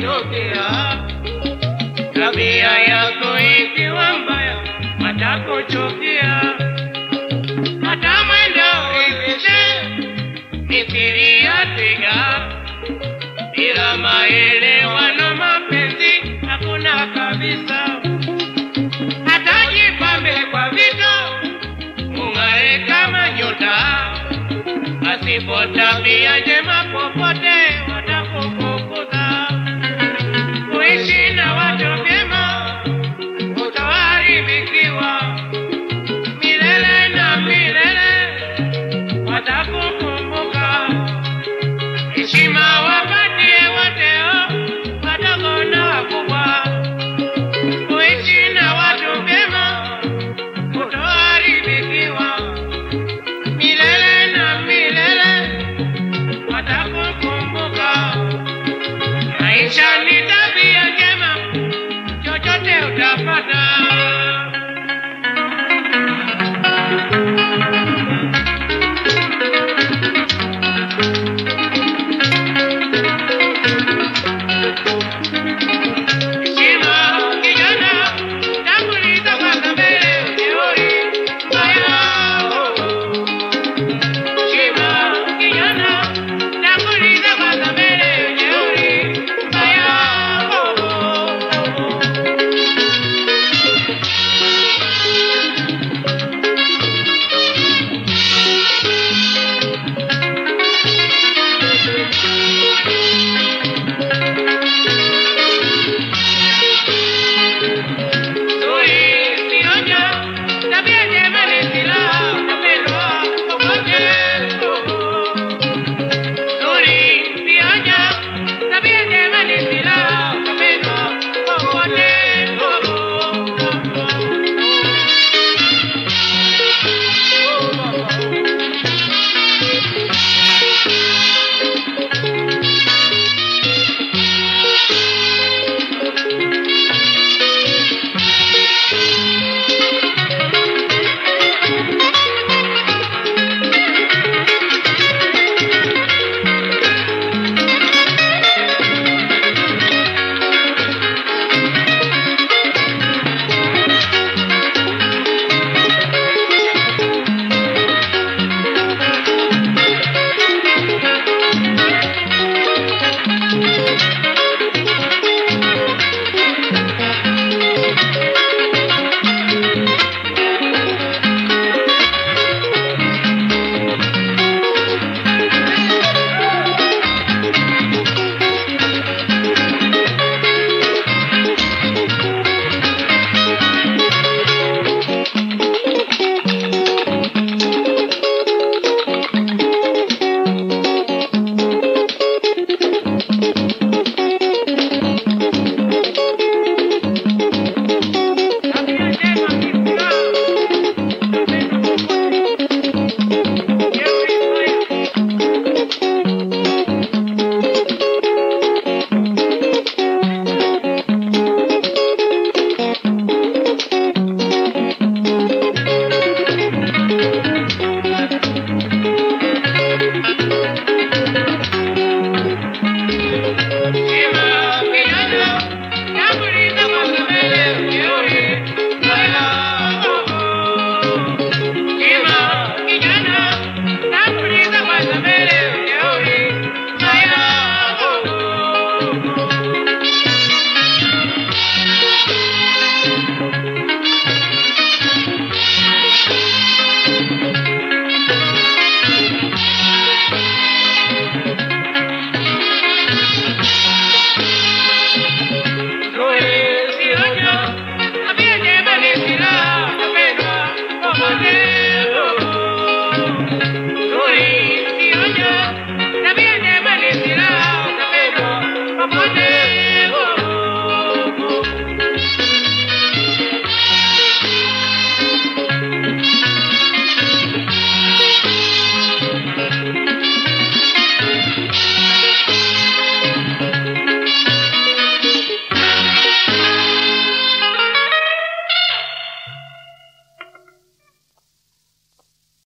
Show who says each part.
Speaker 1: kunitokea, tabia yako ikiwa mbaya watakuchukia, hata mwendao ulishe mithili ya bila maelewano mapenzi hakuna kabisa. Hata jipambe kwa vito, kama nyota, asipo tabia njema popote.